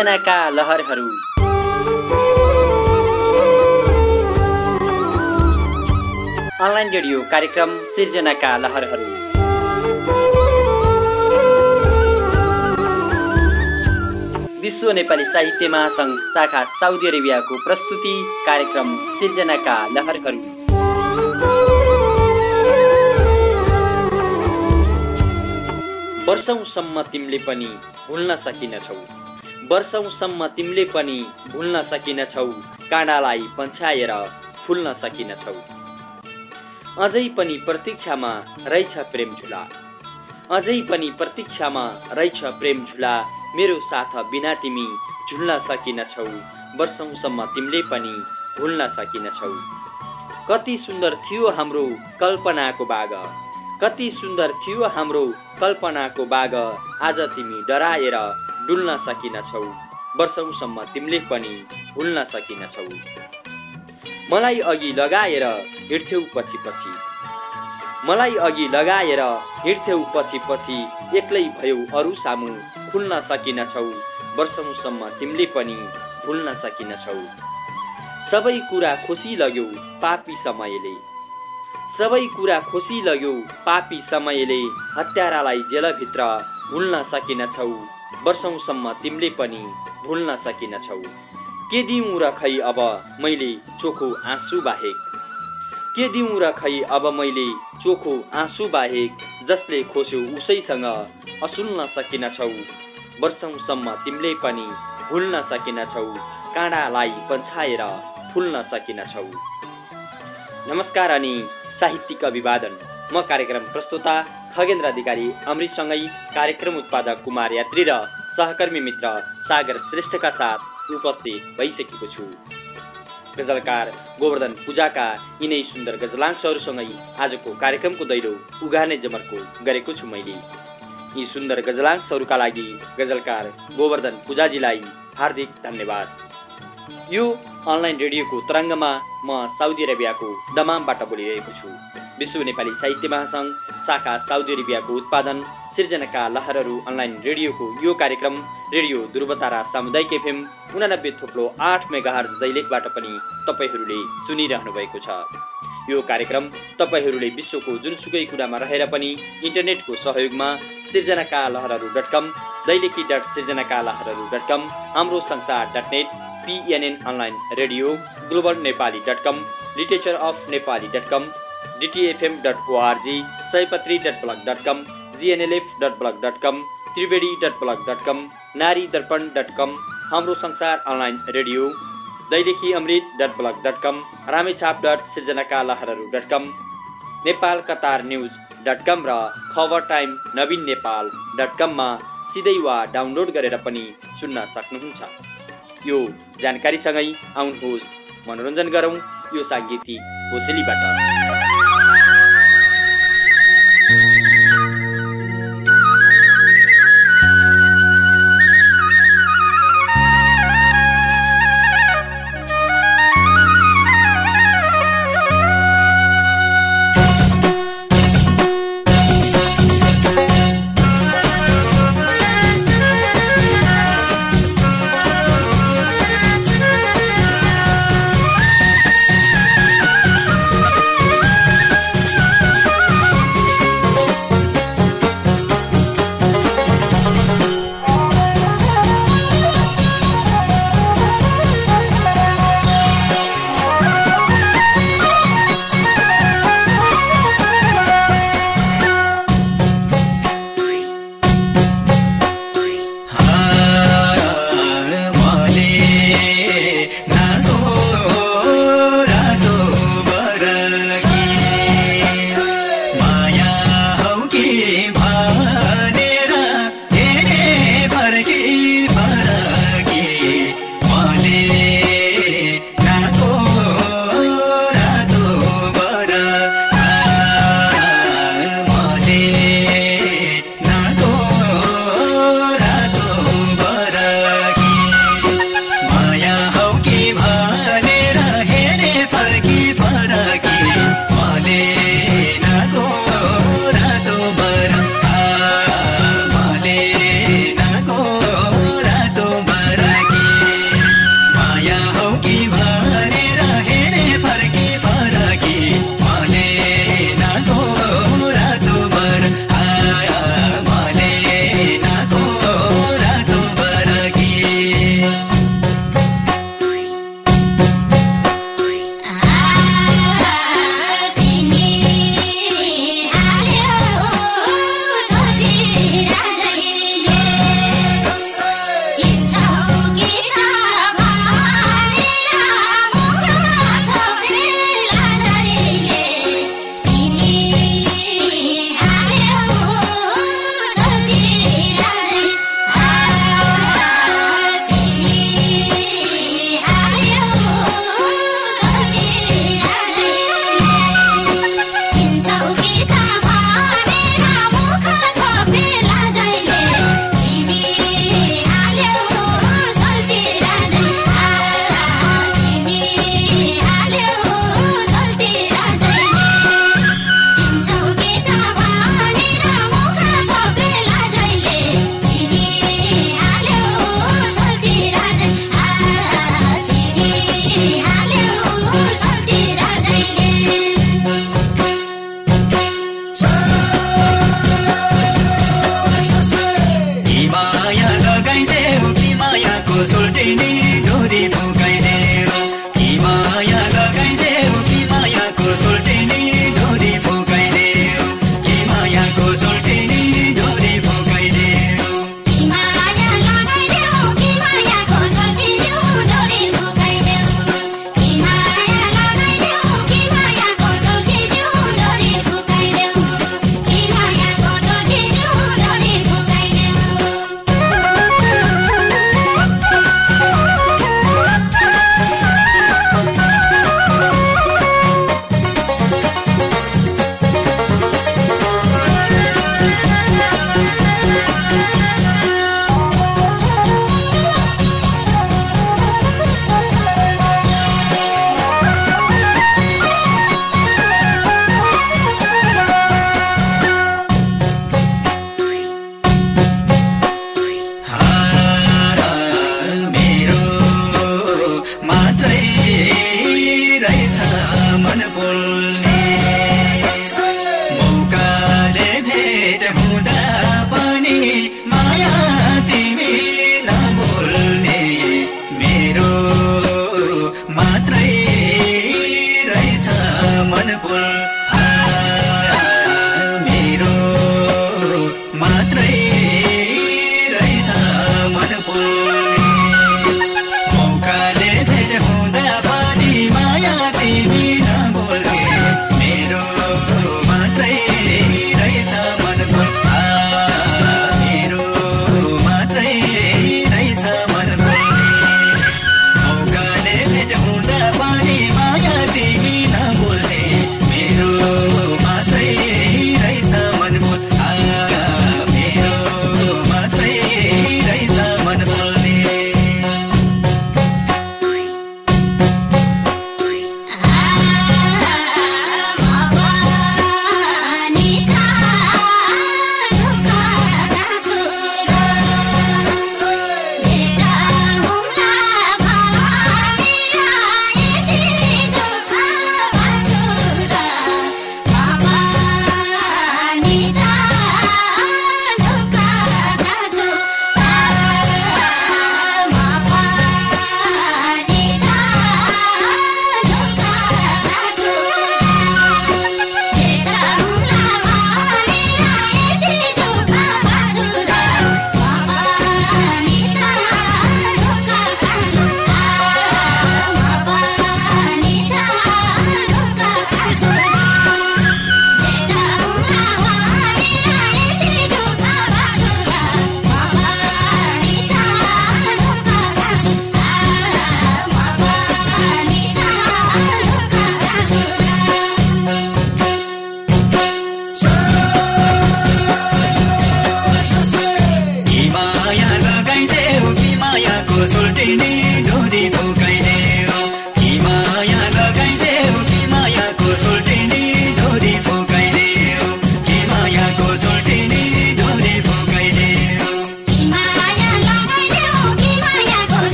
सिर्जनाका लहरहरू। Online radio कार्यक्रम सिर्जनाका लहरहरू। विश्व नेपाली साहित्य महासङ्घ शाखा साउदी अरेबियाको प्रस्तुति कार्यक्रम सिर्जनाका लहरहरू। वर्षौसम्म तिमीले पनि भुल्न सकिनछौ। वर्षौसम्म तिमीले पनि भुल्न सकिनछौ। काँडालाई पन्छाएर फुल्न सकिनछौ। अझै पनि प्रतीक्षामा रहेछ प्रेम झुला। अझै पनि प्रतीक्षामा रहेछ प्रेम झुला। मेरो साथ बिना तिमी झुल्न सकिनछौ। वर्षौसम्म तिमीले पनि भुल्न सकिनछौ। कति सुन्दर थियो हाम्रो कल्पनाको बाग। कति सुन्दर थियो हाम्रो कल्पनाको बाग। आज तिमी डराएर डुल्न सकिनछौ। वर्षौसम्म तिमीले पनि भुल्न सकिनछौ। मलाई अघि लगाएर हिँड्थ्यौ पछि पछि मलाई अघि लगाएर हिँड्थ्यौ पछि पछि एक्लै भयौ अरू सामु खुल्न सकिनछौ। वर्षौसम्म तिमीले पनि भुल्न सकिनछौ। सबै कुरा खुसी लग्यौ पापी समयले। सबै कुरा खुसी लग्यो पापी समयले। हत्यारालाई जेलभित्र भुल्न सकिनछौ। वर्षौसम्म तिमीले पनि भुल्न सकिनछौ के दिउँ र खै अब मैले चोखो आँसु बाहेक? के दिउँ र खै अब मैले चोखो आँसु बाहेक जसले खोस्यो उसैसँग असुल्न सकिनछौ वर्षौसम्म तिमीले पनि भुल्न सकिनछौ काँडालाई पन्छाएर फुल्न सकिनछौ नमस्कार अनि साहित्यिक अभिवादन। म कार्यक्रम प्रस्तुता खगेन्द्र अधिकारी अमृतसँगै कार्यक्रम उत्पादक कुमार यात्री र सहकर्मी मित्र सागर श्रेष्ठका साथ उपस्थित भइसकेको छु। गजलकार गोवर्धन पूजाका यिनै सुन्दर गजलांशहरूसँगै आजको कार्यक्रमको दैलो उघार्ने जमर्को गरेको छु मैले। यी सुन्दर गजलांशहरूका लागि गजलकार गोवर्धन पूजाजीलाई हार्दिक धन्यवाद। यो अनलाइन रेडियोको तरङ्गमा म साउदी अरेबियाको दमामबाट बोलिरहेको छु। विश्व नेपाली साहित्य महासङ्घ शाखा साउदी अरेबियाको उत्पादन सिर्जनाका लहरहरू अनलाइन रेडियोको यो कार्यक्रम रेडियो ध्रुवतारा सामुदायिक एफएम उनानब्बे थोप्लो आठ मेगाहर दैलेखबाट पनि तपाईँहरूले सुनिरहनु भएको छ। यो कार्यक्रम तपाईँहरूले विश्वको जुनसुकै कुरामा रहेर पनि इन्टरनेटको सहयोगमा सिर्जनाका लहरहरू डट कम दैलेखी डट सिर्जनाका लहरहरू डट कम हाम्रो संसार dot net PNN online radio global Nepali dot com literature of Nepali dot com DTFM dot ORG Sayapatri dot blog dot com GNLF radio Nepal dot र time Naveen Nepal कममा सिधै वा download गरेर पनि सुन्न सक्नुहुन्छ यो जानकारीसँगै आउनुहोस् मनोरञ्जन गरौँ यो साङ्गीतिक होसेलीबाट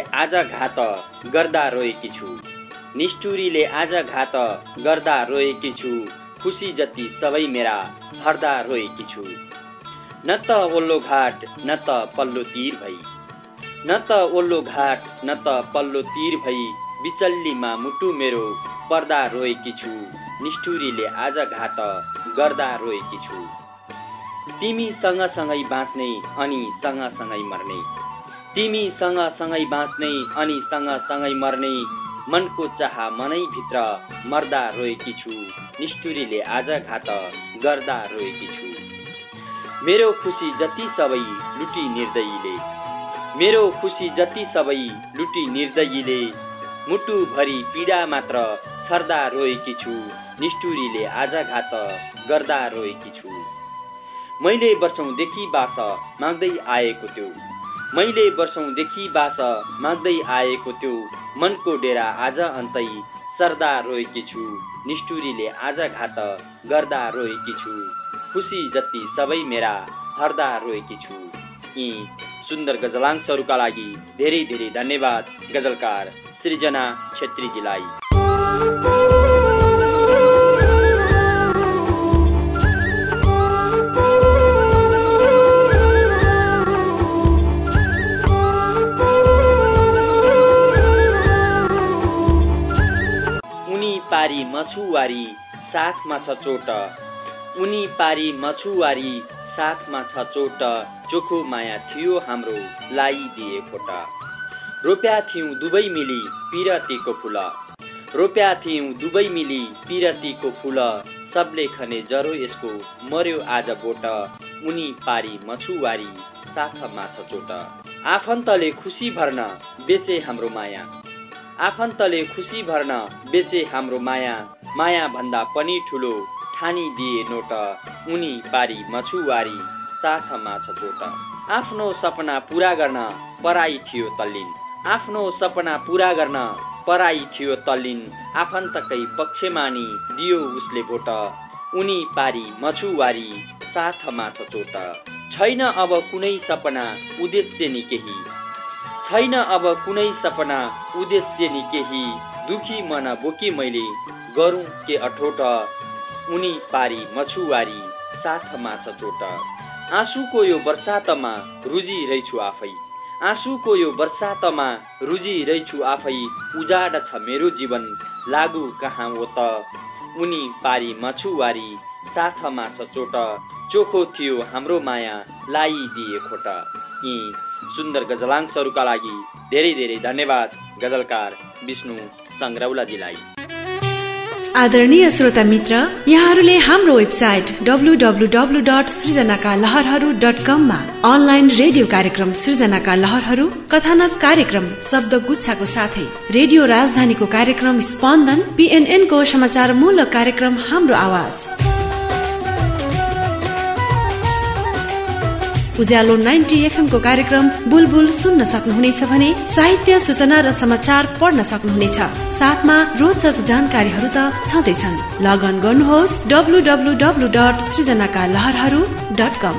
आज घात गर्दा रोएकी छु। निष्ठुरीले आज घात गर्दा रोएकी छु। खुसी जति सबै मेरा हर्दा रोएकी छु। न त ओल्लो घाट न त पल्लो तिर भई। न त ओल्लो घाट न त पल्लो तिर भई। बिचल्लीमा मुटु मेरो पर्दा रोएकी छु। निष्ठुरीले आज घात गर्दा रोएकी छु। तिमी सँगसँगै बाँच्ने अनि सँगसँगै मर्ने। तिमी सँगसँगै बाँच्ने अनि सँगसँगै मर्ने मनको चाह मनैभित्र मर्दा रोएकी छु निष्ठुरीले आज घात गर्दा रोएकी छु। मेरो खुसी जति सबै लुटी निर्दयीले मेरो खुसी जति सबै लुटी निर्दयीले मुटुभरि पीडा मात्र छर्दा रोएकी छु निष्ठुरीले आज घात गर्दा रोएकी छु। मैले वर्षौँदेखि बास माग्दै आएको त्यो मैले वर्षौँदेखि बास माग्दै आएको त्यो मनको डेरा आज अन्तै सर्दा रोएकी छु। निष्ठुरीले आज घात गर्दा रोएकी छु। खुसी जति सबै मेरा हर्दा रोएकी छु। यी सुन्दर गजलांशहरूका लागि धेरै धेरै धन्यवाद गजलकार सृजना छेत्रीजीलाई। पारी मछुवारी साथमा छ चोट। उनी पारी मछुवारी साथमा छ चोट। चोखो माया थियो हाम्रो लाइदिए फोट रोप्या थियौँ दुवै मिली पिरतीको फुल। रोप्या थियौँ दुवै मिली पिरतीको फुल। सबले खने जरो यसको मर्यो आज बोट। उनी पारी मछुवारी साथमा छ चोट। आफन्तले खुसी भर्न बेचे हाम्रो माया। आफन्तले खुसी भर्न बेचे हाम्रो माया। माया भन्दा पनि ठुलो ठानी दिए नोट। उनी पारी मछुवारी साथमा छ चोट आफ्नो सपना पुरा गर्न पराई थियो तल्लिन। आफ्नो सपना पुरा गर्न पराई थियो तल्लिन। आफन्तकै पक्षमानी दियो उसले भोट। उनी पारी मछुवारी साथमा छ चोट छैन अब कुनै सपना उद्देश्य नि केही। छैन अब कुनै सपना उद्देश्य नि केही। दुखी मन बोकी मैले गरौँ के अठोट उनी पारी मछुवारी साथमा छ चोट आँसुको यो बर्सातमा रुजिरहेछु आफै। आँसुको यो बर्सातमा रुजिरहेछु आफै। उजाड छ मेरो जीवन लागु कहाँ हो त? उनी पारी मछुवारी साथमा छ चोट चोखो थियो हाम्रो माया लाइदिए खोट। यी सुन्दर गजलांशहरूका लागि धेरै धेरै धन्यवाद गजलकार विष्णु सङ्ग्रौलाजीलाई। आदरणीय श्रोता मित्र यहाँहरूले हाम्रो वेबसाइट डब्लु डट सृजनाका लहरहरू डट कममा अनलाइन रेडियो कार्यक्रम सृजनाका लहरहरू कथानक कार्यक्रम शब्द गुच्छाको साथै रेडियो राजधानीको कार्यक्रम स्पन्दन पिएनएनको समाचारमूलक कार्यक्रम हाम्रो आवाज। उज्यालो नाइन्टी एफएमको कार्यक्रम बुलबुल सुन्न सक्नुहुनेछ भने साहित्य सूचना र समाचार पढ्न सक्नुहुनेछ। साथमा रोचक जानकारीहरू त छँदैछन्। लगन गर्नुहोस् डब्लु डब्लु डब्लु डट सृजनाका लहरहरू डट कम।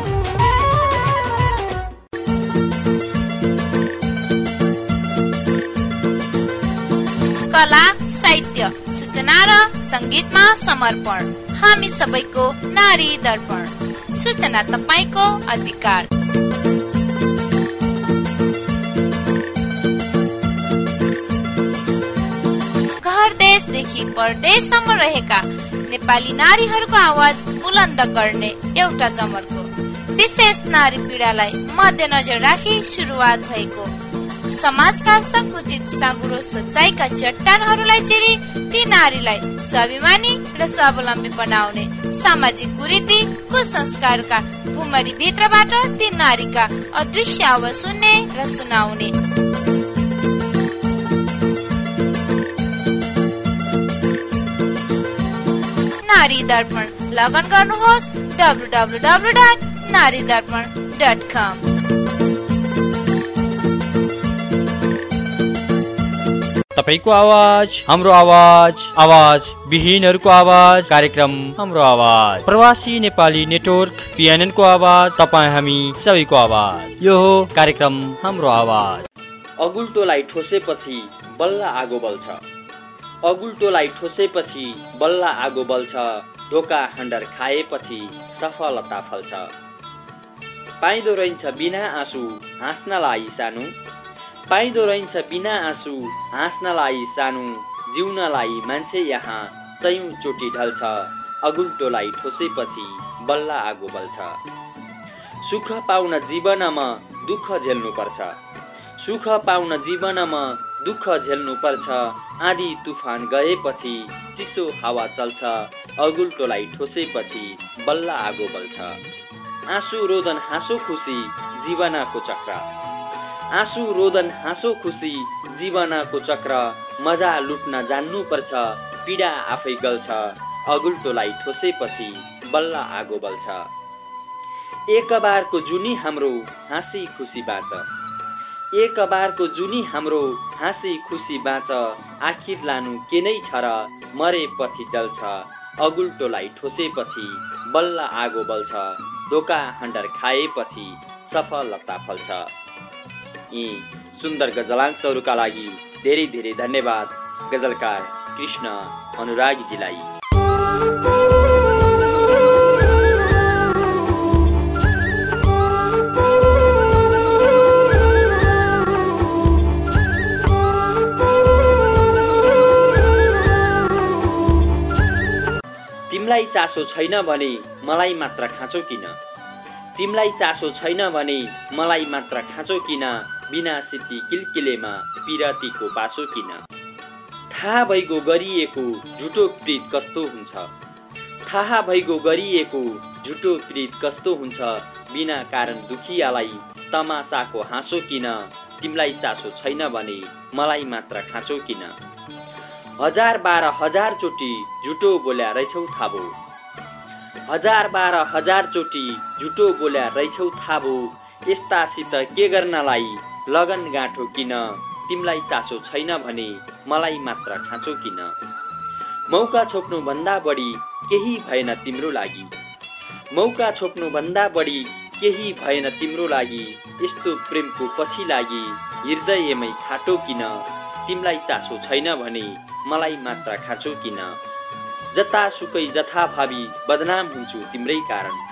कला साहित्य सूचना र सङ्गीतमा समर्पण। हामी सबैको नारी दर्पण। सूचना तपाईँको अधिकार। घर देशदेखि परदेशसम्म रहेका नेपाली नारीहरूको आवाज बुलन्द गर्ने एउटा जमरको। विशेष नारी पीडालाई मध्यनजर राखी सुरुवात भएको। समाजका सङ्कुचित साँगुरो सोचाइका चट्टानहरूलाई चिरी ती नारीलाई स्वाभिमानी र स्वावलम्बी बनाउने सामाजिक कुरीति कुसंस्कारका भूमरी भित्रबाट ती नारीका अदृश्य आवाज सुन्ने र सुनाउने। नारी दर्पण लगन गर्नुहोस् डब्लु डब्लु तपाईँको आवाज हाम्रो आवाज आवाज विहीनहरूको आवाज कार्यक्रम हाम्रो आवाज। प्रवासी नेपाली नेटवर्क पिएनएनको आवाज तपाईँ हामी सबैको आवाज। यो हो कार्यक्रम हाम्रो आवाज। अगुल्टोलाई ठोसेपछि बल्ल आगो बल्छ। अगुल्टोलाई ठोसेपछि बल्ल आगो बल्छ। ढोका खण्डर खाएपछि सफलता फल्छ। पाइँदो रहन्छ बिना आँसु हाँस्नलाई सानो। पाइँदो रहन्छ बिना आँसु। हाँस्नलाई सानो जिउनलाई मान्छे यहाँ। सयौँ चोटि ढल्छ अगुल्टोलाई ठोसेपछि बल्ल आगो बल्छ। सुख पाउन जीवनमा दुःख झेल्नुपर्छ। सुख पाउन जीवनमा दुःख झेल्नुपर्छ। आँधी तुफान गएपछि चिसो हावा चल्छ। अगुल्टोलाई ठोसेपछि बल्ल आगो बल्छ। आँसु रोदन हाँसो खुसी जीवनको चक्र। आँसु रोदन हाँसो खुसी जीवनको चक्र मजा लुट्न जान्नुपर्छ पीडा आफै गल्छ अगुल्टोलाई ठोसेपछि बल्ल आगो बल्छ। एक बारको जुनी हाम्रो हाँसी खुसी बाँच। एक बारको जुनी हाम्रो हाँसी खुसी बाँच आखिर लानु के नै छ र मरेपछि जल्छ अगुल्टोलाई ठोसेपछि बल्ल आगो बल्छ ढोका हन्डर खाएपछि सफलता फल्छ। यी सुन्दर गजलांशहरूका लागि धेरै धेरै धन्यवाद गजलकार कृष्ण अनुरागीजीलाई तिमीलाई चासो छैन भने मलाई मात्र खाँचो किन? तिमीलाई चासो छैन भने मलाई मात्र खाँचो किन? बिना सिद्धि किलकिलेमा पिरतीको बासो किन? थाहा भइगो गरिएको झुटो प्रीत कस्तो हुन्छ? थाहा भइगो गरिएको झुटो प्रीत कस्तो हुन्छ? बिना कारण दुखियालाई तमासाको हाँसो किन? तिमीलाई चासो छैन भने मलाई मात्र खाँचो किन? हजार बाह्र हजार चोटि झुटो बोल्या रहेछौ थाबो। हजार बाह्र हजार चोटि झुटो बोल्या रहेछौ थाबो। यस्तासित के गर्नलाई लगन गाँठो किन तिमीलाई चासो छैन भने मलाई मात्र खाँचो किन। मौका छोप्नु भन्दा बढी केही भएन तिम्रो लागि। मौका छोप्नु भन्दा बढी केही भएन तिम्रो लागि यस्तो प्रेमको पछि लागि हृदयमै खाटो किन तिमीलाई चासो छैन भने मलाई मात्र खाँचो किन। जता सुकै जथा भावी बदनाम हुन्छु तिम्रै कारण।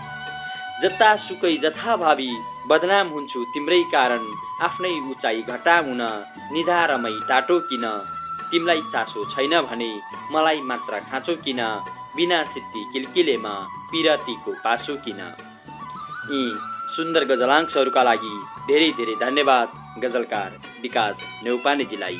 जता सुकै जथा भावी बदनाम हुन्छु तिम्रै कारण आफ्नै उचाइ घटाउन निधारमै टाटो किन तिमीलाई चासो छैन भने मलाई मात्र खाँचो किन बिना सिद्धि किलकिलेमा पिरतीको पासो किन। यी सुन्दर गजलांशहरूका लागि धेरै धेरै धन्यवाद गजलकार विकास नेउपानेजीलाई।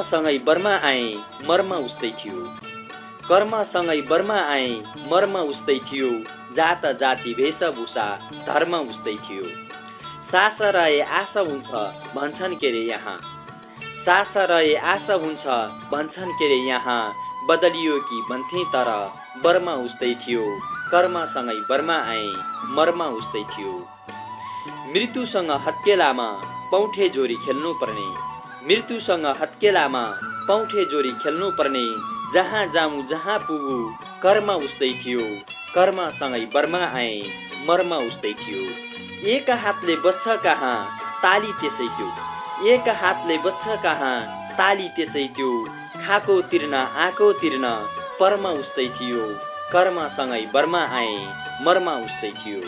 कर्मसँगै बर्मा आए मर्म उस्तै थियो। कर्मसँगै बर्मा आए मर्म उस्तै थियो। जात जाति वेशभूषा धर्म उस्तै थियो। सास रहे आशा हुन्छ भन्छन् के रे यहाँ? सास रहे आशा हुन्छ भन्छन् के रे यहाँ? बदलियो कि भन्थे तर बर्मा उस्तै थियो। कर्मसँगै बर्मा आए मर्म उस्तै थियो। मृत्युसँग हत्केलामा पौठे जोरी खेल्नु पर्ने मृत्युसँग हत्केलामा पौठे जोरी खेल्नु पर्ने जहाँ जाउँ जहाँ पुगु कर्म उस्तै थियो। कर्मसँगै बर्मा आए मर्म उस्तै थियो। एक हातले बच्छ कहाँ ताली त्यसै त्यो एक हातले बच्छ कहाँ ताली त्यसै त्यो खाको तिर्न आँको तिर्न पर्म उस्तै थियो। कर्मसँगै बर्मा आए मर्म उस्तै थियो।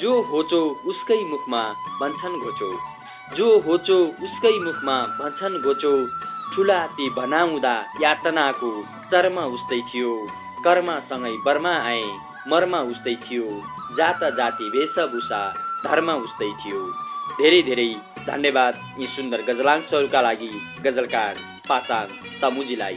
जो होचो उसकै मुखमा भन्छन् घोचो। जो होचो उसकै मुखमा भन्छन् घोचो ठुला ती यातनाको चर्म उस्तै थियो। कर्मसँगै बर्मा आए मर्म उस्तै थियो। जात जाति वेशभूषा धर्म उस्तै थियो। धेरै धेरै धन्यवाद यी सुन्दर गजलांशहरूका लागि गजलकार पासाङ तमुजीलाई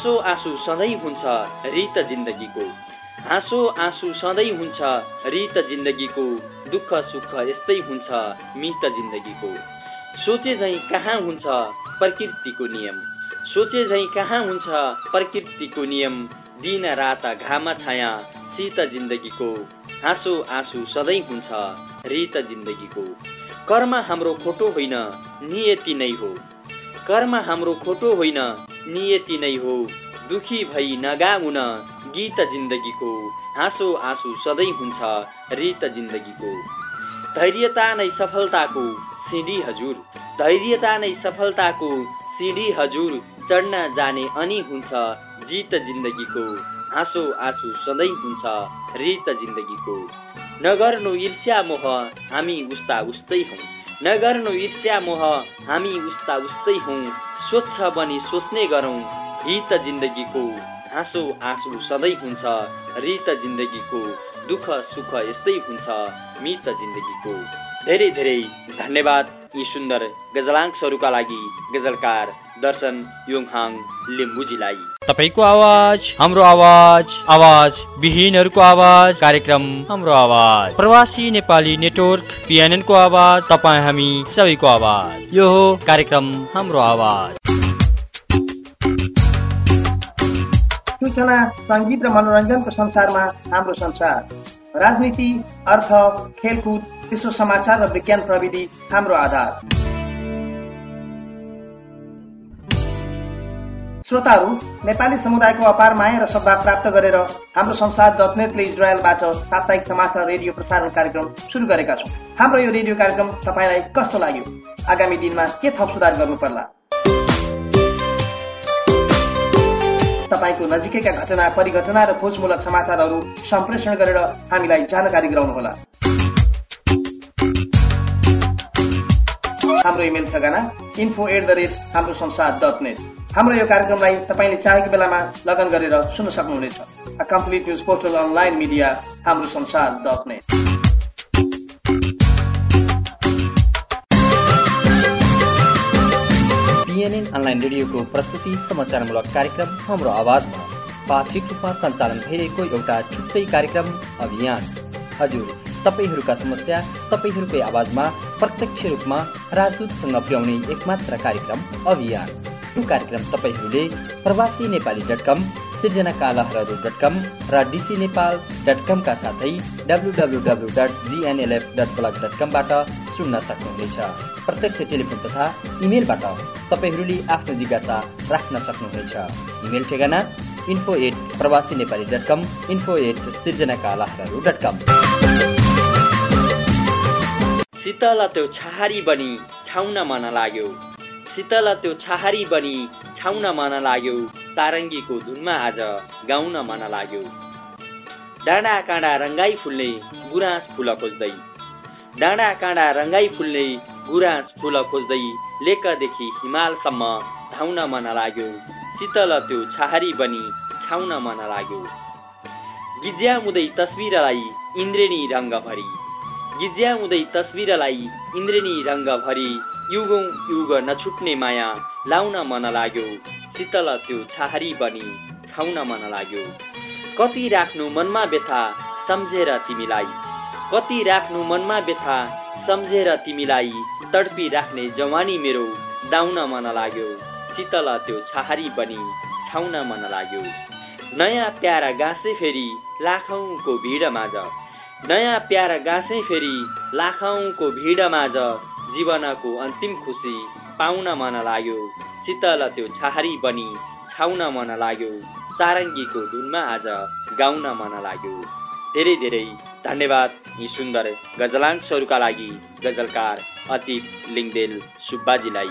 हाँसो आँसु सधैँ हुन्छ रित जिन्दगीको। हाँसो आँसु सधैँ हुन्छ रित जिन्दगीको। दुःख सुख यस्तै हुन्छ मित जिन्दगीको। सोचे झैँ कहाँ हुन्छ प्रकृतिको नियम। सोचे झैँ कहाँ हुन्छ प्रकृतिको नियम। दिन रात घाम छाया शीत जिन्दगीको। हाँसो आँसु सधैँ हुन्छ रित जिन्दगीको। कर्म हाम्रो खोटो होइन नियति नै हो। कर्म हाम्रो खोटो होइन नियति नै हो। दुखी भई नगाउन गीत जिन्दगीको हाँसो आँसु सधैँ हुन्छ रित जिन्दगीको। धैर्यता नै सफलताको सिँढी हजुर। धैर्यता नै सफलताको सिँढी हजुर। चढ्न जाने अनि हुन्छ जित जिन्दगीको हाँसो आँसु सधैँ हुन्छ रित जिन्दगीको। नगर्नु ईर्ष्या मोह हामी उस्ता उस्तै हौँ। नगर्नु ईर्ष्या मोह हामी उस्ता उस्तै हौँ। स्वच्छ बनी सोच्ने गरौँ हित जिन्दगीको हाँसो आँसु सधैँ हुन्छ। रित जिन्दगीको दुःख सुख यस्तै हुन्छ मित जिन्दगीको। धेरै धेरै धन्यवाद यी सुन्दर गजलांशहरूका लागि गजलकार दर्शन योङहाङ लिम्बुजीलाई। तपाईँको आवाज हाम्रो आवाज आवाज विहीनहरूको आवाज कार्यक्रम हाम्रो आवाज। प्रवासी नेपाली नेटवर्क पिएनएन को आवाज तपाईँ हामी सबैको आवाज। यो हो कार्यक्रम हाम्रो आवाज। सूचना सङ्गीत र मनोरञ्जनको संसारमा हाम्रो संसार। राजनीति अर्थ खेलकुद विश्व समाचार र विज्ञान प्रविधि हाम्रो आधार। श्रोताहरू नेपाली समुदायको अपार माया र सद्भाव प्राप्त गरेर हाम्रो संसार. डट नेटले इजरायलबाट साप्ताहिक समाचार रेडियो प्रसारण कार्यक्रम सुरु गरेका छौँ। हाम्रो यो रेडियो कार्यक्रम तपाईँलाई कस्तो लाग्यो? आगामी दिनमा के थप सुधार गर्नु पर्ला? तपाईँको नजिकैका घटना परिघटना र खोजमूलक समाचारहरू सम्प्रेषण गरेर हामीलाई जानकारी गराउनुहोला। हाम्रो इमेल ठेगाना info at the rate Hamro संसार. डट नेट हाम्रो यो कार्यक्रमलाई तपाईँले चाहेको बेलामा लगन गरेर सुन्न सक्नुहुनेछ। Complete news portal online media हाम्रो संसार डट नेट पिएनएन अनलाइन रेडियोको प्रस्तुति समाचारमूलक कार्यक्रम हाम्रो आवाजमा पाक्षिक रूपमा सञ्चालन भइरहेको एउटा छुट्टै कार्यक्रम अभियान। हजुर तपाईँहरूका समस्या तपाईँहरूकै आवाजमा प्रत्यक्ष रूपमा राजदूतसँग पुर्याउने एकमात्र कार्यक्रम अभियान। यो कार्यक्रम तपाईँहरूले प्रवासी नेपाली डट कम सिर्जनाका लहरहरू डट कम र डिसी नेपाल डट कमका साथै W W W dot GNLF dot blog dot कमबाट सुन्न सक्नुहुनेछ। प्रत्यक्ष टेलिफोन तथा इमेलबाट तपाईँहरूले आफ्नो जिज्ञासा राख्न सक्नुहुनेछ। इमेल ठेगाना info at Pravasi Nepali dot com info at सिर्जनाका लहरहरू डट कम शीतल त्यो छहारी बनी छाउन मन लाग्यो। शीतल त्यो छहारी बनी छाउन मन लाग्यो। तारङ्गीको धुनमा आज गाउन मन लाग्यो। डाँडा काँडा रङ्गाई फुल्ने गुराँस फुल खोज्दै। डाँडा काँडा रङ्गाई फुल्ने गुराँस फुल खोज्दै लेकदेखि हिमालसम्म धाउन मन लाग्यो। शीतल त्यो छाहारी बनी छाउन मन लाग्यो। गिज्याउँदै तस्विरलाई इन्द्रेणी रङ्ग भरी गिज्याउँदै तस्विरलाई इन्द्रेणी रङ्ग भरी युगौँ युग नछुट्ने माया लाउन मन लाग्यो शीतल त्यो छाहारी बनी खाउन मन लाग्यो। कति राख्नु मनमा व्यथा सम्झेर तिमीलाई। कति राख्नु मनमा व्यथा सम्झेर तिमीलाई। तडपी राख्ने जवानी मेरो दाउन मन लाग्यो शीतल त्यो छाहारी बनी ठाउन मन लाग्यो। नयाँ प्यारा गाँसे फेरि लाखौँको भिड माझ नयाँ प्यारा गाँसे फेरि लाखौँको भिड माझ जीवनको अन्तिम खुसी पाउन मन लाग्यो। शीतल त्यो छाहारी बनी छाउन मन लाग्यो। सारङ्गीको धुनमा आज गाउन मन लाग्यो। धेरै धेरै धन्यवाद यी सुन्दर गजलांशहरूका लागि गजलकार अतिप लिङ्गदेल सुब्बाजीलाई।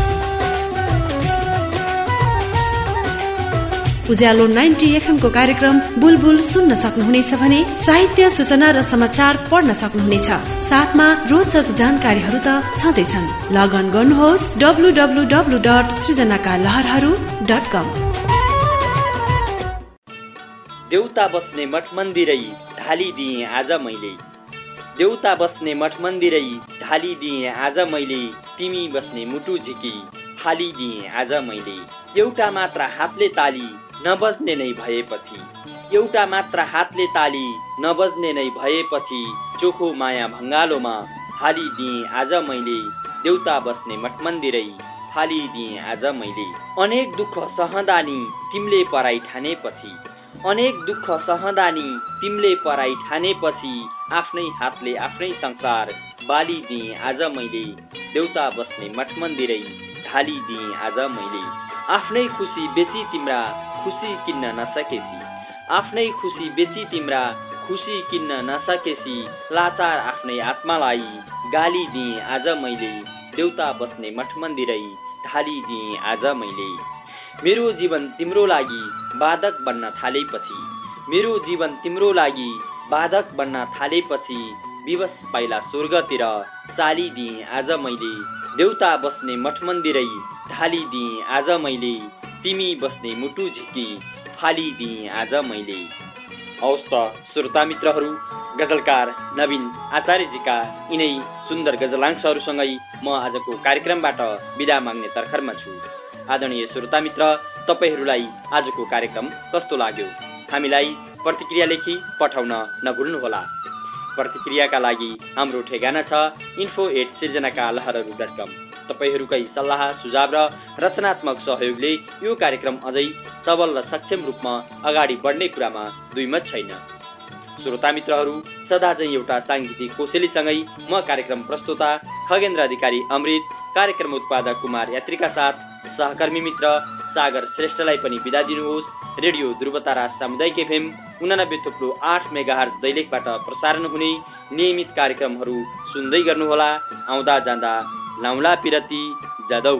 उज्यालो नाइन्टी एफएमको कार्यक्रम बुलबुल सुन्न सक्नुहुनेछ भने साहित्य सूचना र समाचार पढ्न सक्नुहुनेछ। साथमा रोचक जानकारीहरू त छँदैछन्। लगन गर्नुहोस् डब्लु डब्लु डब्लु डट सृजनाका लहरहरू डट कम। देउता बस्ने मठ मन्दिरै ढालिदिएँ आज मैले। देउता बस्ने मठ मन्दिरै ढालिदिएँ आज मैले। तिमी बस्ने मुटु झिकी फालिदिएँ आज मैले। एउटा मात्र हातले ताली नबज्ने नै भएपछि। एउटा मात्र हातले ताली नबज्ने नै भएपछि चोखो माया भङ्गालोमा हालिदिएँ आज मैले देउता बस्ने मठ मन्दिरै फालिदिएँ आज मैले। अनेक दुःख सहँदा नि तिमीले पराई ठानेपछि। अनेक दुःख सहँदा नि तिमीले पराई ठानेपछि आफ्नै हातले आफ्नै संसार बालिदिएँ आज मैले। देउता बस्ने मठ मन्दिरै ढालिदिएँ आज मैले। आफ्नै खुसी बेसी तिम्रा खुसी किन्न नसकेसी। आफ्नै खुसी बेसी तिम्रा खुसी किन्न नसकेसी। लाचार आफ्नै आत्मालाई गाली दिएँ आज मैले। देउता बस्ने मठ मन्दिरै ढालिदिएँ आज मैले। मेरो जीवन तिम्रो लागि बाधक बन्न थालेपछि। मेरो जीवन तिम्रो लागि बाधक बन्न थालेपछि विवश पाइला स्वर्गतिर चालिदिएँ आज मैले। देउता बस्ने मठ मन्दिरै ढालिदिएँ आज मैले। तिमी बस्ने मुटु झिकी फालिदिएँ आज मैले। हवस् त श्रोता मित्रहरू गजलकार नवीन आचार्यजीका यिनै सुन्दर गजलांशहरूसँगै म आजको कार्यक्रमबाट बिदा माग्ने तर्खरमा छु। आदरणीय श्रोता मित्र तपाईँहरूलाई आजको कार्यक्रम कस्तो लाग्यो? हामीलाई प्रतिक्रिया लेखी पठाउन नभुल्नुहोला। प्रतिक्रियाका लागि हाम्रो ठेगाना छ इन्फो एट सिर्जनाका लहरहरू डट कम तपाईँहरूकै सल्लाह सुझाव र रचनात्मक सहयोगले यो कार्यक्रम अझै सबल र सक्षम रूपमा अगाडि बढ्ने कुरामा दुई मत छैन। श्रोता मित्रहरू सदा चाहिँ एउटा साङ्गीतिक कोसेलीसँगै म कार्यक्रम प्रस्तोता खगेन्द्र अधिकारी अमृत कार्यक्रम उत्पादक कुमार यात्रीका साथ सहकर्मी मित्र सागर श्रेष्ठलाई पनि बिदा दिनुहोस्। रेडियो ध्रुवतारा सामुदायिक एफएम उनानब्बे थुप्रो आठ मेगाहर दैलेखबाट प्रसारण हुने नियमित कार्यक्रमहरू सुन्दै गर्नुहोला। आउँदा जाँदा लाउला पिरती जादौ